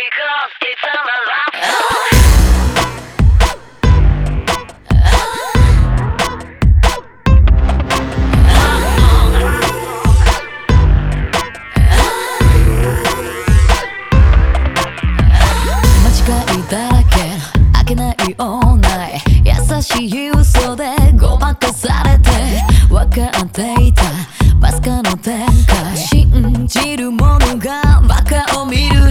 because it's a love song.「間違いだらけ。開け。ないオンライン」「優しい嘘でごまかされて」「分かっていた。まさかの展開」「信じる者がバカを見るの」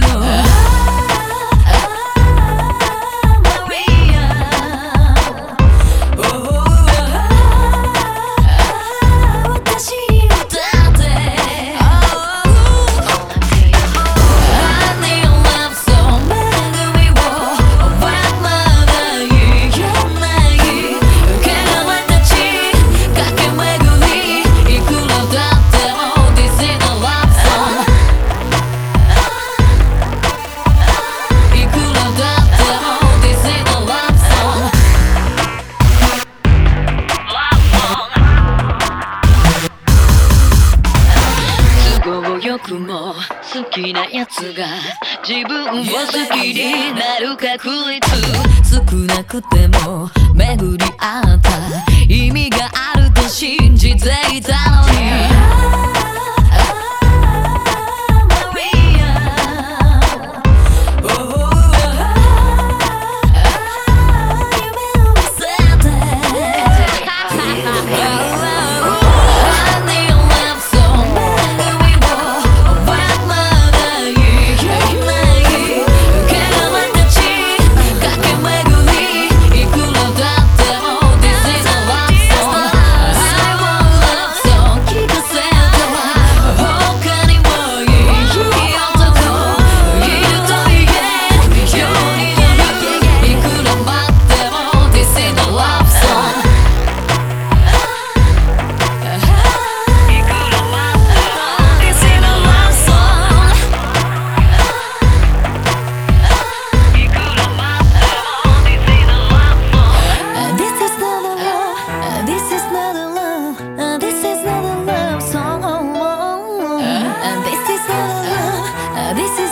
よくも好きなやつが自分を好きになる確率少なくても巡り合った this is